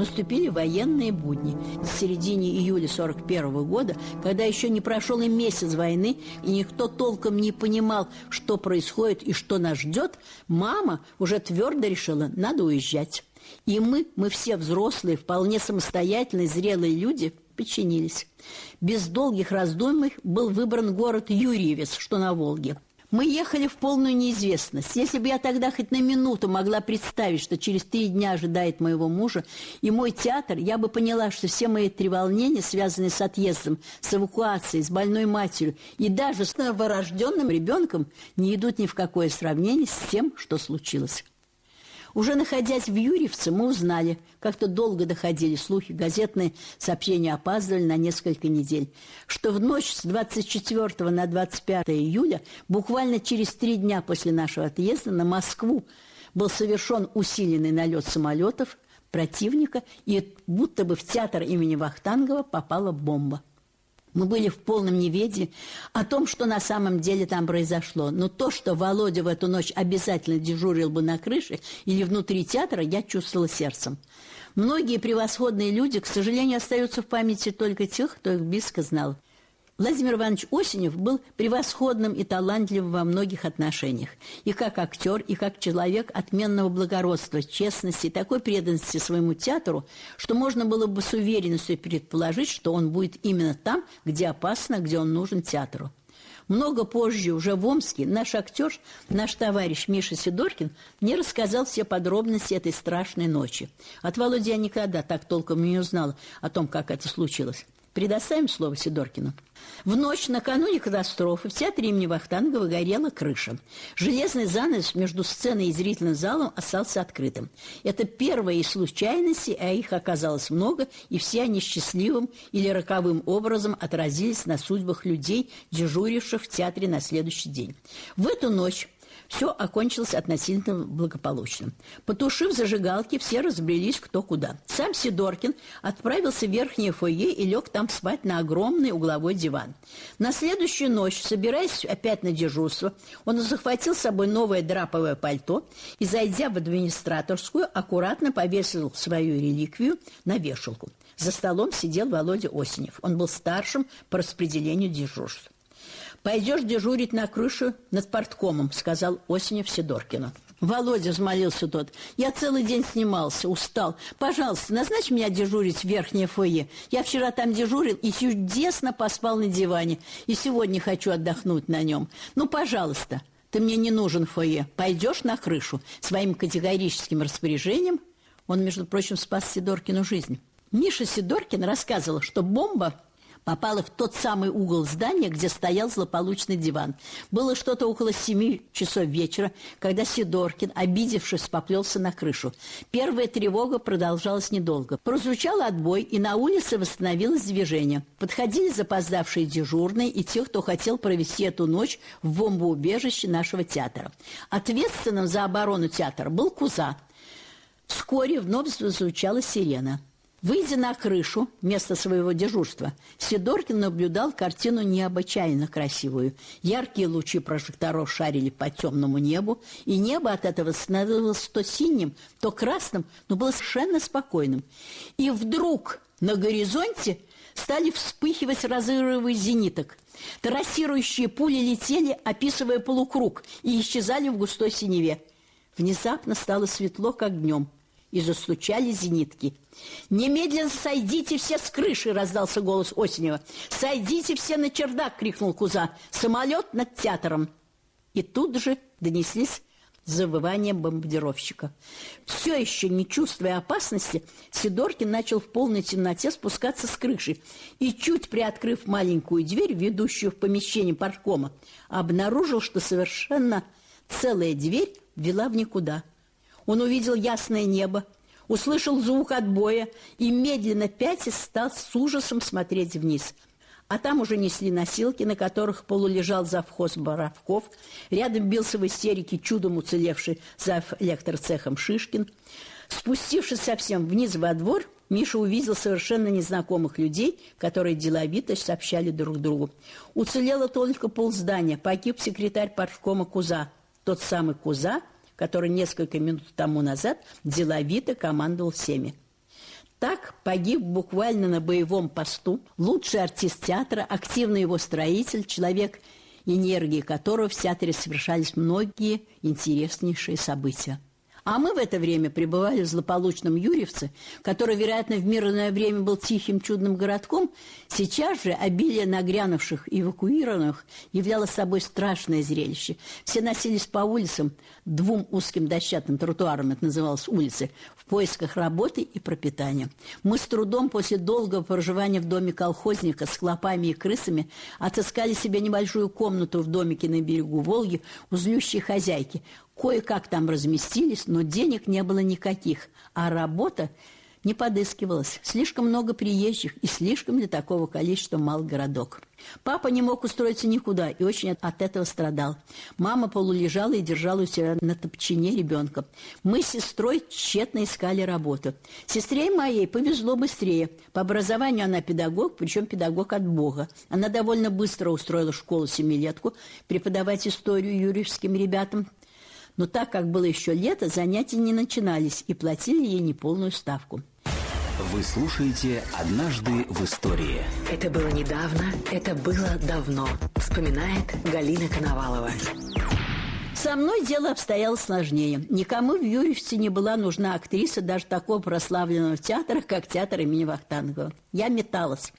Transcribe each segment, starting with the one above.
наступили военные будни. В середине июля 41 года, когда еще не прошел и месяц войны, и никто толком не понимал, что происходит и что нас ждет, мама уже твердо решила, надо уезжать. И мы, мы все взрослые, вполне самостоятельные, зрелые люди, подчинились. Без долгих раздумий был выбран город Юрьевец, что на Волге. Мы ехали в полную неизвестность. Если бы я тогда хоть на минуту могла представить, что через три дня ожидает моего мужа и мой театр, я бы поняла, что все мои треволнения, связанные с отъездом, с эвакуацией, с больной матерью и даже с новорожденным ребенком, не идут ни в какое сравнение с тем, что случилось. Уже находясь в Юрьевце, мы узнали, как-то долго доходили слухи, газетные сообщения опаздывали на несколько недель, что в ночь с 24 на 25 июля, буквально через три дня после нашего отъезда, на Москву был совершен усиленный налет самолетов противника, и будто бы в театр имени Вахтангова попала бомба. Мы были в полном неведении о том, что на самом деле там произошло. Но то, что Володя в эту ночь обязательно дежурил бы на крыше или внутри театра, я чувствовала сердцем. Многие превосходные люди, к сожалению, остаются в памяти только тех, кто их близко знал. Владимир Иванович Осенев был превосходным и талантливым во многих отношениях. И как актер, и как человек отменного благородства, честности и такой преданности своему театру, что можно было бы с уверенностью предположить, что он будет именно там, где опасно, где он нужен театру. Много позже, уже в Омске, наш актер, наш товарищ Миша Сидоркин мне рассказал все подробности этой страшной ночи. От Володи я никогда так толком не узнала о том, как это случилось. Предоставим слово Сидоркину. В ночь накануне катастрофы в театре имени Вахтангова горела крыша. Железный занавес между сценой и зрительным залом остался открытым. Это первая из случайностей, а их оказалось много, и все они счастливым или роковым образом отразились на судьбах людей, дежуривших в театре на следующий день. В эту ночь все окончилось относительно благополучно. Потушив зажигалки, все разбрелись кто куда. Сам Сидоркин отправился в верхнее фойе и лег там спать на огромный угловой диван. На следующую ночь, собираясь опять на дежурство, он захватил с собой новое драповое пальто и, зайдя в администраторскую, аккуратно повесил свою реликвию на вешалку. За столом сидел Володя Осенев. Он был старшим по распределению дежурств. «Пойдешь дежурить на крышу над порткомом», — сказал Осенев Сидоркину. «Володя», — взмолился тот, — «я целый день снимался, устал. Пожалуйста, назначь меня дежурить в верхнее фойе. Я вчера там дежурил и чудесно поспал на диване, и сегодня хочу отдохнуть на нем. Ну, пожалуйста, ты мне не нужен в фойе. Пойдешь на крышу своим категорическим распоряжением?» Он, между прочим, спас Сидоркину жизнь. Миша Сидоркин рассказывал, что бомба попала в тот самый угол здания, где стоял злополучный диван. Было что-то около семи часов вечера, когда Сидоркин, обидевшись, поплелся на крышу. Первая тревога продолжалась недолго. Прозвучал отбой, и на улице восстановилось движение. Подходили запоздавшие дежурные и те, кто хотел провести эту ночь в бомбоубежище нашего театра. Ответственным за оборону театра был Куза. Вскоре вновь зазвучала сирена – Выйдя на крышу, место своего дежурства, Сидоркин наблюдал картину необычайно красивую. Яркие лучи прожекторов шарили по темному небу, и небо от этого становилось то синим, то красным, но было совершенно спокойным. И вдруг на горизонте стали вспыхивать разрывы зениток. Трассирующие пули летели, описывая полукруг, и исчезали в густой синеве. Внезапно стало светло, как днем – и застучали зенитки. «Немедленно сойдите все с крыши!» – раздался голос Осенева. «Сойдите все на чердак!» – крикнул Куза. «Самолет над театром!» И тут же донеслись завывания бомбардировщика. Все еще не чувствуя опасности, Сидоркин начал в полной темноте спускаться с крыши и, чуть приоткрыв маленькую дверь, ведущую в помещение парткома, обнаружил, что совершенно целая дверь вела в никуда – он увидел ясное небо, услышал звук отбоя и, медленно пятясь, стал с ужасом смотреть вниз. А там уже несли носилки, на которых полулежал завхоз Боровков. Рядом бился в истерике чудом уцелевший за электроцехом Шишкин. Спустившись совсем вниз во двор, Миша увидел совершенно незнакомых людей, которые деловито сообщали друг другу. Уцелело только полздания. Погиб секретарь парткома Куза. Тот самый Куза, который несколько минут тому назад деловито командовал всеми. Так погиб буквально на боевом посту лучший артист театра, активный его строитель, человек, энергии которого в театре совершались многие интереснейшие события. А мы в это время пребывали в злополучном Юрьевце, который, вероятно, в мирное время был тихим чудным городком. Сейчас же обилие нагрянувших и эвакуированных являло собой страшное зрелище. Все носились по улицам, двум узким дощатым тротуарам, это называлось улицы, в поисках работы и пропитания. Мы с трудом после долгого проживания в доме колхозника с клопами и крысами отыскали себе небольшую комнату в домике на берегу Волги у злющей хозяйки, Кое-как там разместились, но денег не было никаких, а работа не подыскивалась. Слишком много приезжих и слишком для такого количества мал городок. Папа не мог устроиться никуда и очень от этого страдал. Мама полулежала и держала у себя на топчине ребенка. Мы с сестрой тщетно искали работу. Сестре моей повезло быстрее. По образованию она педагог, причем педагог от Бога. Она довольно быстро устроила школу-семилетку преподавать историю юрьевским ребятам. Но так как было еще лето, занятия не начинались и платили ей неполную ставку. Вы слушаете «Однажды в истории». Это было недавно, это было давно, вспоминает Галина Коновалова. Со мной дело обстояло сложнее. Никому в Юрьевце не была нужна актриса даже такого прославленного театра, как театр имени Вахтангова. Я металась.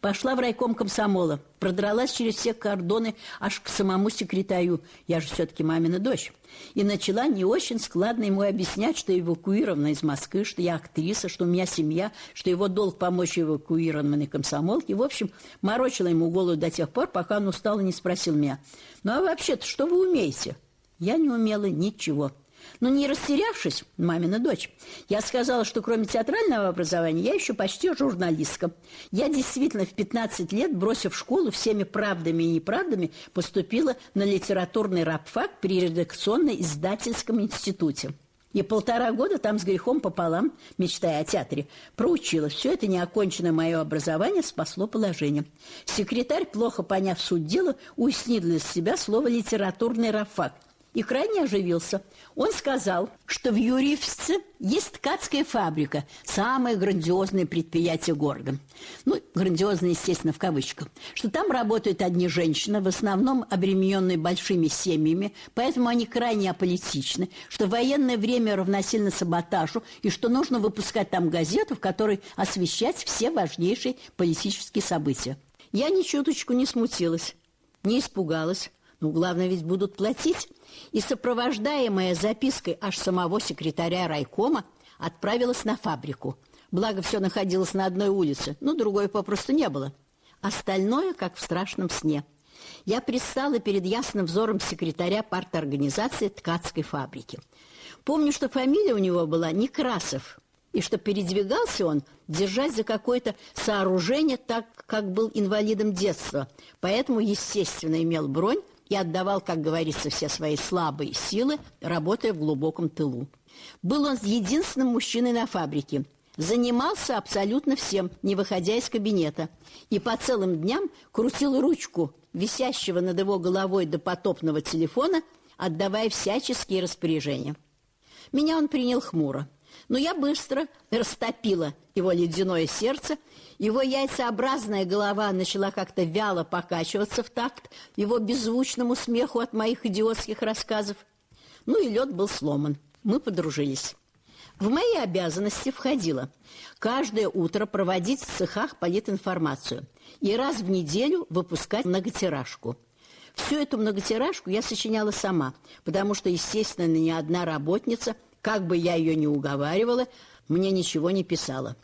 Пошла в райком комсомола, продралась через все кордоны аж к самому секретарю. Я же все-таки мамина дочь. И начала не очень складно ему объяснять, что эвакуирована из Москвы, что я актриса, что у меня семья, что его долг помочь эвакуированной комсомолке. В общем, морочила ему голову до тех пор, пока он устал и не спросил меня. «Ну а вообще-то что вы умеете?» Я не умела ничего. Но не растерявшись, мамина дочь, я сказала, что кроме театрального образования я еще почти журналистка. Я действительно в 15 лет, бросив школу всеми правдами и неправдами, поступила на литературный рабфак при редакционно-издательском институте. И полтора года там с грехом пополам, мечтая о театре, проучилась. Все это неоконченное мое образование спасло положение. Секретарь, плохо поняв суть дела, уяснил для себя слово «литературный рафак» и крайне оживился. Он сказал, что в Юрьевце есть ткацкая фабрика, самое грандиозное предприятие города. Ну, грандиозное, естественно, в кавычках. Что там работают одни женщины, в основном обремененные большими семьями, поэтому они крайне аполитичны, что военное время равносильно саботажу, и что нужно выпускать там газету, в которой освещать все важнейшие политические события. Я ни чуточку не смутилась, не испугалась. Ну, главное, ведь будут платить и, сопровождаемая запиской аж самого секретаря райкома, отправилась на фабрику. Благо, все находилось на одной улице, но другой попросту не было. Остальное, как в страшном сне. Я пристала перед ясным взором секретаря парторганизации ткацкой фабрики. Помню, что фамилия у него была Некрасов, и что передвигался он, держась за какое-то сооружение, так как был инвалидом детства, поэтому, естественно, имел бронь и отдавал, как говорится, все свои слабые силы, работая в глубоком тылу. Был он единственным мужчиной на фабрике. Занимался абсолютно всем, не выходя из кабинета. И по целым дням крутил ручку висящего над его головой допотопного телефона, отдавая всяческие распоряжения. Меня он принял хмуро. Но я быстро растопила его ледяное сердце, его яйцеобразная голова начала как-то вяло покачиваться в такт его беззвучному смеху от моих идиотских рассказов. Ну и лед был сломан. Мы подружились. В мои обязанности входило каждое утро проводить в цехах политинформацию и раз в неделю выпускать многотиражку. Всю эту многотиражку я сочиняла сама, потому что, естественно, ни одна работница как бы я ее ни уговаривала, мне ничего не писала.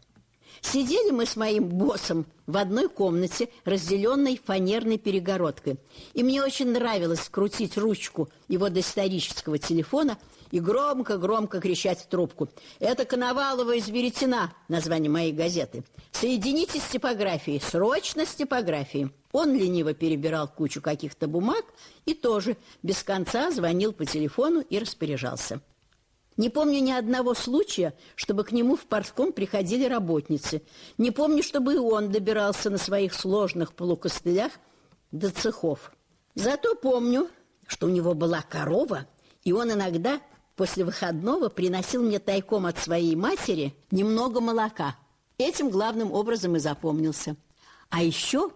Сидели мы с моим боссом в одной комнате, разделенной фанерной перегородкой. И мне очень нравилось крутить ручку его доисторического телефона и громко-громко кричать в трубку. «Это Коновалова из Веретена», название моей газеты. «Соединитесь с типографией, срочно с типографией». Он лениво перебирал кучу каких-то бумаг и тоже без конца звонил по телефону и распоряжался. Не помню ни одного случая, чтобы к нему в партком приходили работницы. Не помню, чтобы и он добирался на своих сложных полукостылях до цехов. Зато помню, что у него была корова, и он иногда после выходного приносил мне тайком от своей матери немного молока. Этим главным образом и запомнился. А еще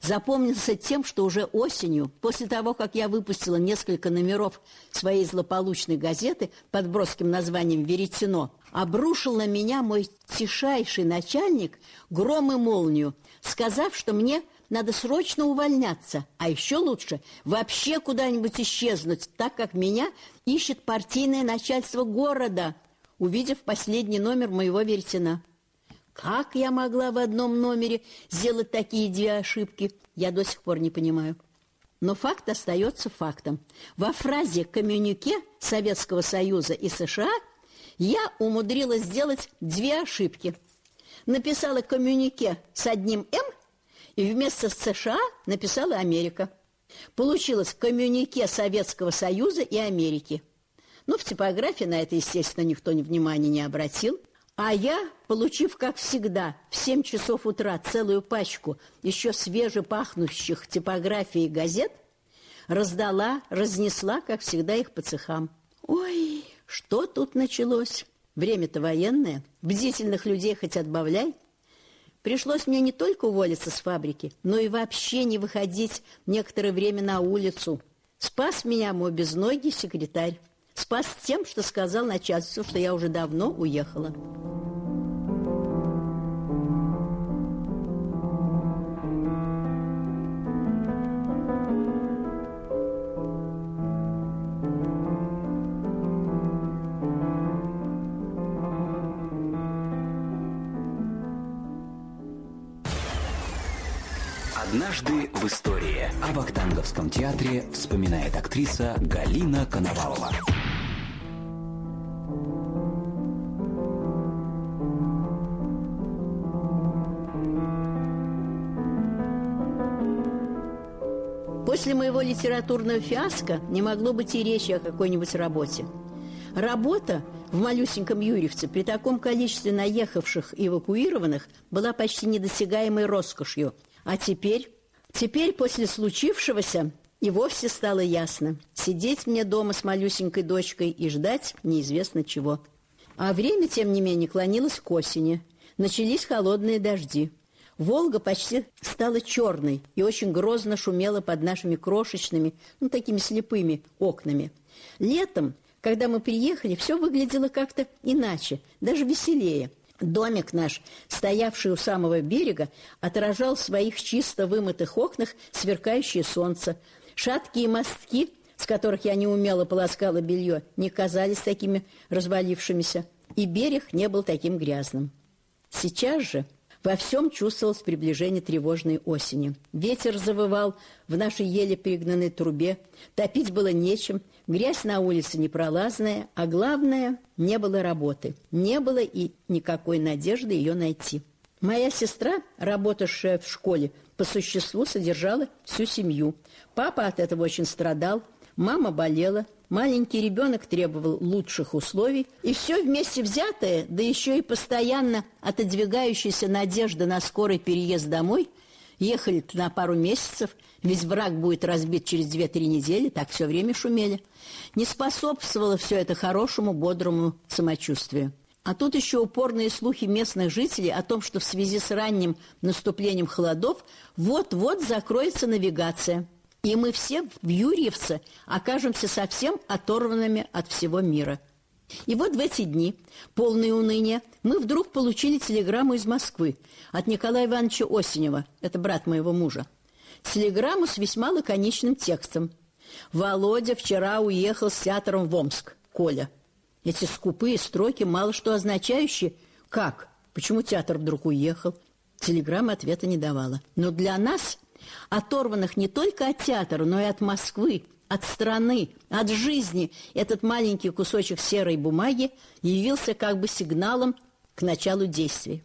запомнился тем, что уже осенью, после того, как я выпустила несколько номеров своей злополучной газеты под броским названием «Веретено», обрушил на меня мой тишайший начальник гром и молнию, сказав, что мне надо срочно увольняться, а еще лучше вообще куда-нибудь исчезнуть, так как меня ищет партийное начальство города, увидев последний номер моего веретена. Как я могла в одном номере сделать такие две ошибки, я до сих пор не понимаю. Но факт остается фактом. Во фразе «коммюнике» Советского Союза и США я умудрилась сделать две ошибки. Написала коммюнике с одним «М» и вместо США написала «Америка». Получилось коммюнике Советского Союза и Америки. Ну, в типографии на это, естественно, никто внимания не обратил. А я, получив, как всегда, в 7 часов утра целую пачку еще свежепахнущих типографий газет, раздала, разнесла, как всегда, их по цехам. Ой, что тут началось? Время-то военное, бдительных людей хоть отбавляй. Пришлось мне не только уволиться с фабрики, но и вообще не выходить некоторое время на улицу. Спас меня мой безногий секретарь. Спас тем, что сказал начальству, что я уже давно уехала. Однажды в истории о Вахтанговском театре вспоминает актриса Галина Коновалова. Литературного фиаско не могло быть и речи о какой-нибудь работе. Работа в малюсеньком Юрьевце при таком количестве наехавших и эвакуированных была почти недосягаемой роскошью. А теперь, теперь после случившегося и вовсе стало ясно. Сидеть мне дома с малюсенькой дочкой и ждать неизвестно чего. А время, тем не менее, клонилось к осени. Начались холодные дожди. Волга почти стала черной и очень грозно шумела под нашими крошечными, ну, такими слепыми окнами. Летом, когда мы приехали, все выглядело как-то иначе, даже веселее. Домик наш, стоявший у самого берега, отражал в своих чисто вымытых окнах сверкающее солнце. Шаткие мостки, с которых я неумело полоскала белье, не казались такими развалившимися, и берег не был таким грязным. Сейчас же во всем чувствовалось приближение тревожной осени. Ветер завывал в нашей еле пригнанной трубе, топить было нечем, грязь на улице непролазная, а главное – не было работы, не было и никакой надежды ее найти. Моя сестра, работавшая в школе, по существу содержала всю семью. Папа от этого очень страдал, мама болела, Маленький ребенок требовал лучших условий, и все вместе взятое, да еще и постоянно отодвигающаяся надежда на скорый переезд домой, ехали на пару месяцев, ведь враг будет разбит через две-три недели, так все время шумели, не способствовало все это хорошему, бодрому самочувствию. А тут еще упорные слухи местных жителей о том, что в связи с ранним наступлением холодов вот-вот закроется навигация – и мы все в Юрьевце окажемся совсем оторванными от всего мира. И вот в эти дни, полные уныния, мы вдруг получили телеграмму из Москвы от Николая Ивановича Осенева, это брат моего мужа. Телеграмму с весьма лаконичным текстом. «Володя вчера уехал с театром в Омск. Коля». Эти скупые строки, мало что означающие. Как? Почему театр вдруг уехал? Телеграмма ответа не давала. Но для нас оторванных не только от театра, но и от Москвы, от страны, от жизни, этот маленький кусочек серой бумаги явился как бы сигналом к началу действий.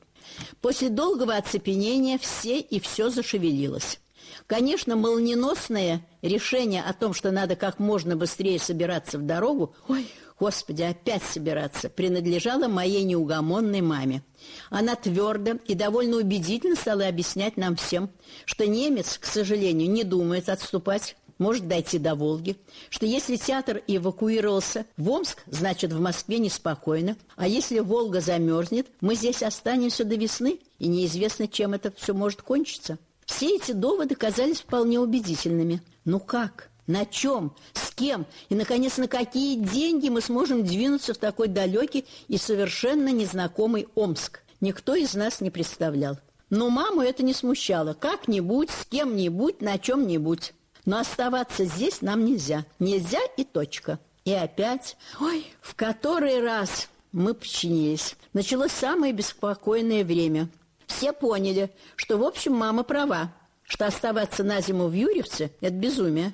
После долгого оцепенения все и все зашевелилось. Конечно, молниеносное решение о том, что надо как можно быстрее собираться в дорогу, ой, Господи, опять собираться, принадлежала моей неугомонной маме. Она твердо и довольно убедительно стала объяснять нам всем, что немец, к сожалению, не думает отступать. может дойти до Волги, что если театр эвакуировался в Омск, значит, в Москве неспокойно, а если Волга замерзнет, мы здесь останемся до весны, и неизвестно, чем это все может кончиться. Все эти доводы казались вполне убедительными. Ну как? На чем? С кем? И, наконец, на какие деньги мы сможем двинуться в такой далекий и совершенно незнакомый Омск? Никто из нас не представлял. Но маму это не смущало. Как-нибудь, с кем-нибудь, на чем-нибудь. Но оставаться здесь нам нельзя. Нельзя и точка. И опять, ой, в который раз мы подчинились. Началось самое беспокойное время. Все поняли, что, в общем, мама права, что оставаться на зиму в Юрьевце – это безумие.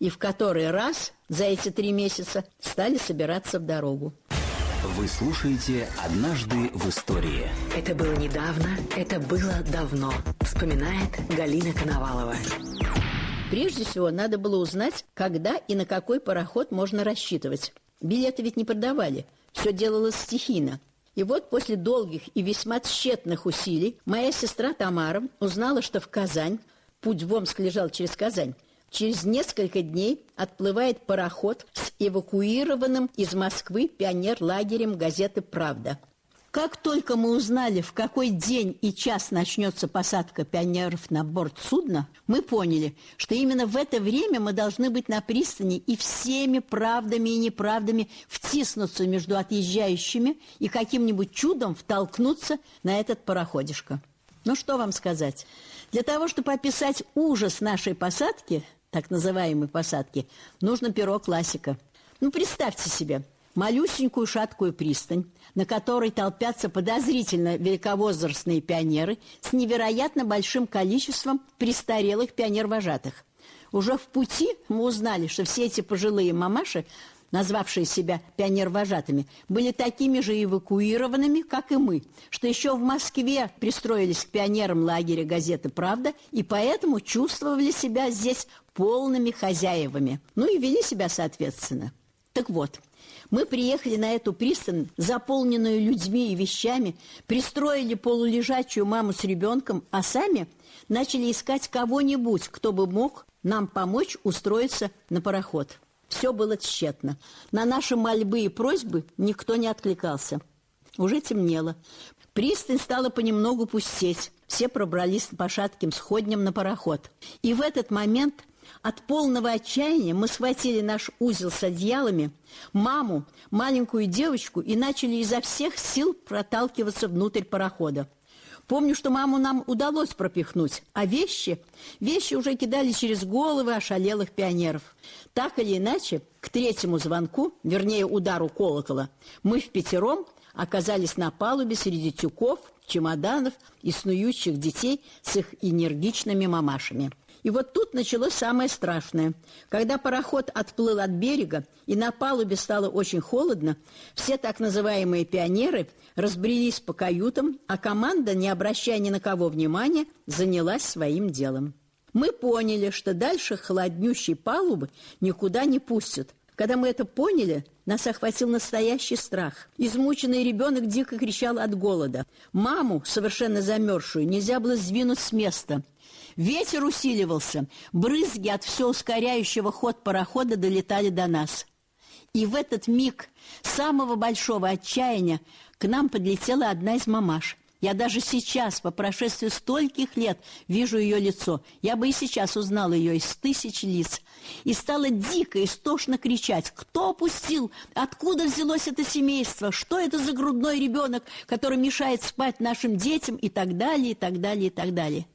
И в который раз за эти три месяца стали собираться в дорогу. Вы слушаете «Однажды в истории». Это было недавно, это было давно. Вспоминает Галина Коновалова. Прежде всего, надо было узнать, когда и на какой пароход можно рассчитывать. Билеты ведь не продавали, все делалось стихийно. И вот после долгих и весьма тщетных усилий моя сестра Тамара узнала, что в Казань, путь в Омск лежал через Казань, Через несколько дней отплывает пароход с эвакуированным из Москвы пионер-лагерем газеты «Правда». Как только мы узнали, в какой день и час начнется посадка пионеров на борт судна, мы поняли, что именно в это время мы должны быть на пристани и всеми правдами и неправдами втиснуться между отъезжающими и каким-нибудь чудом втолкнуться на этот пароходишко. Ну что вам сказать? Для того, чтобы описать ужас нашей посадки – так называемой посадки, нужно перо классика. Ну, представьте себе, малюсенькую шаткую пристань, на которой толпятся подозрительно великовозрастные пионеры с невероятно большим количеством престарелых пионер-вожатых. Уже в пути мы узнали, что все эти пожилые мамаши назвавшие себя пионер-вожатыми, были такими же эвакуированными, как и мы, что еще в Москве пристроились к пионерам лагеря газеты «Правда» и поэтому чувствовали себя здесь полными хозяевами, ну и вели себя соответственно. Так вот, мы приехали на эту пристань, заполненную людьми и вещами, пристроили полулежачую маму с ребенком, а сами начали искать кого-нибудь, кто бы мог нам помочь устроиться на пароход. Все было тщетно. На наши мольбы и просьбы никто не откликался. Уже темнело. Пристань стала понемногу пустеть. Все пробрались по шатким сходням на пароход. И в этот момент от полного отчаяния мы схватили наш узел с одеялами, маму, маленькую девочку и начали изо всех сил проталкиваться внутрь парохода. Помню, что маму нам удалось пропихнуть, а вещи, вещи уже кидали через головы ошалелых пионеров. Так или иначе, к третьему звонку, вернее удару колокола, мы в пятером оказались на палубе среди тюков, чемоданов и снующих детей с их энергичными мамашами. И вот тут началось самое страшное. Когда пароход отплыл от берега, и на палубе стало очень холодно, все так называемые пионеры разбрелись по каютам, а команда, не обращая ни на кого внимания, занялась своим делом. Мы поняли, что дальше холоднющей палубы никуда не пустят. Когда мы это поняли, нас охватил настоящий страх. Измученный ребенок дико кричал от голода. Маму, совершенно замерзшую, нельзя было сдвинуть с места – Ветер усиливался, брызги от все ускоряющего ход парохода долетали до нас. И в этот миг самого большого отчаяния к нам подлетела одна из мамаш. Я даже сейчас, по прошествии стольких лет, вижу ее лицо. Я бы и сейчас узнала ее из тысяч лиц. И стала дико, истошно кричать. Кто опустил? Откуда взялось это семейство? Что это за грудной ребенок, который мешает спать нашим детям? И так далее, и так далее, и так далее.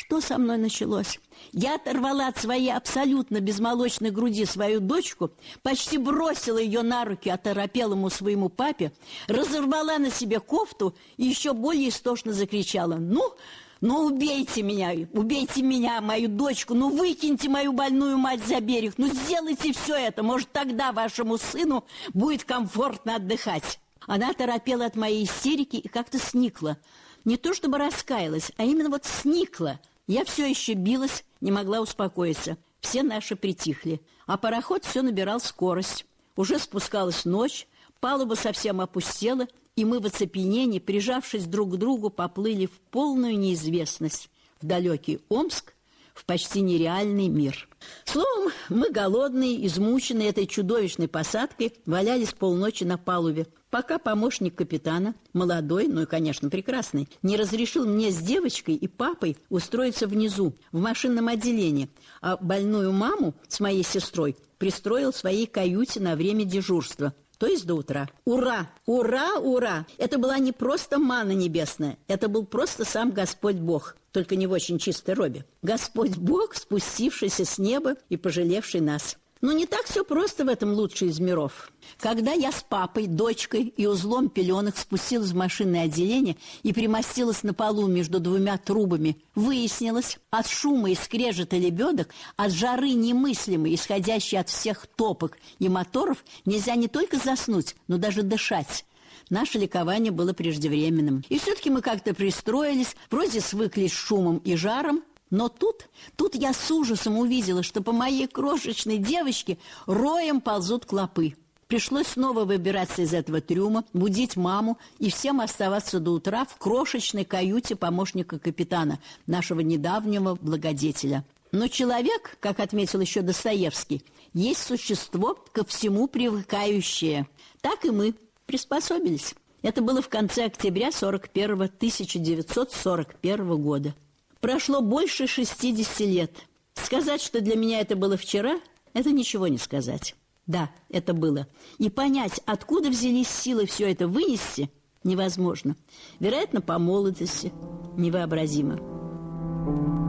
Что со мной началось? Я оторвала от своей абсолютно безмолочной груди свою дочку, почти бросила ее на руки оторопелому своему папе, разорвала на себе кофту и еще более истошно закричала. «Ну, ну убейте меня, убейте меня, мою дочку, ну выкиньте мою больную мать за берег, ну сделайте все это, может тогда вашему сыну будет комфортно отдыхать». Она торопела от моей истерики и как-то сникла – не то чтобы раскаялась, а именно вот сникла. Я все еще билась, не могла успокоиться. Все наши притихли. А пароход все набирал скорость. Уже спускалась ночь, палуба совсем опустела, и мы в оцепенении, прижавшись друг к другу, поплыли в полную неизвестность. В далекий Омск, в почти нереальный мир. Словом, мы голодные, измученные этой чудовищной посадкой, валялись полночи на палубе, пока помощник капитана, молодой, ну и, конечно, прекрасный, не разрешил мне с девочкой и папой устроиться внизу, в машинном отделении, а больную маму с моей сестрой пристроил в своей каюте на время дежурства то есть до утра. Ура! Ура! Ура! Это была не просто мана небесная, это был просто сам Господь Бог, только не в очень чистой робе. Господь Бог, спустившийся с неба и пожалевший нас. Но не так все просто в этом лучший из миров. Когда я с папой, дочкой и узлом пеленок спустилась в машинное отделение и примостилась на полу между двумя трубами, выяснилось, от шума и скрежета лебедок, от жары немыслимой, исходящей от всех топок и моторов, нельзя не только заснуть, но даже дышать. Наше ликование было преждевременным. И все-таки мы как-то пристроились, вроде свыклись с шумом и жаром, но тут, тут я с ужасом увидела, что по моей крошечной девочке роем ползут клопы. Пришлось снова выбираться из этого трюма, будить маму и всем оставаться до утра в крошечной каюте помощника капитана, нашего недавнего благодетеля. Но человек, как отметил еще Достоевский, есть существо ко всему привыкающее. Так и мы приспособились. Это было в конце октября 41 1941 года. Прошло больше 60 лет. Сказать, что для меня это было вчера, это ничего не сказать. Да, это было. И понять, откуда взялись силы все это вынести, невозможно. Вероятно, по молодости. Невообразимо.